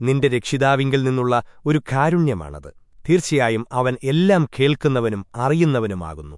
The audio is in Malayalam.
നിന്റെ രക്ഷിതാവിങ്കിൽ നിന്നുള്ള ഒരു കാരുണ്യമാണത്. തീർച്ചയായും അവൻ എല്ലാം കേൾക്കുന്നവനും അറിയുന്നവനുമാകുന്നു.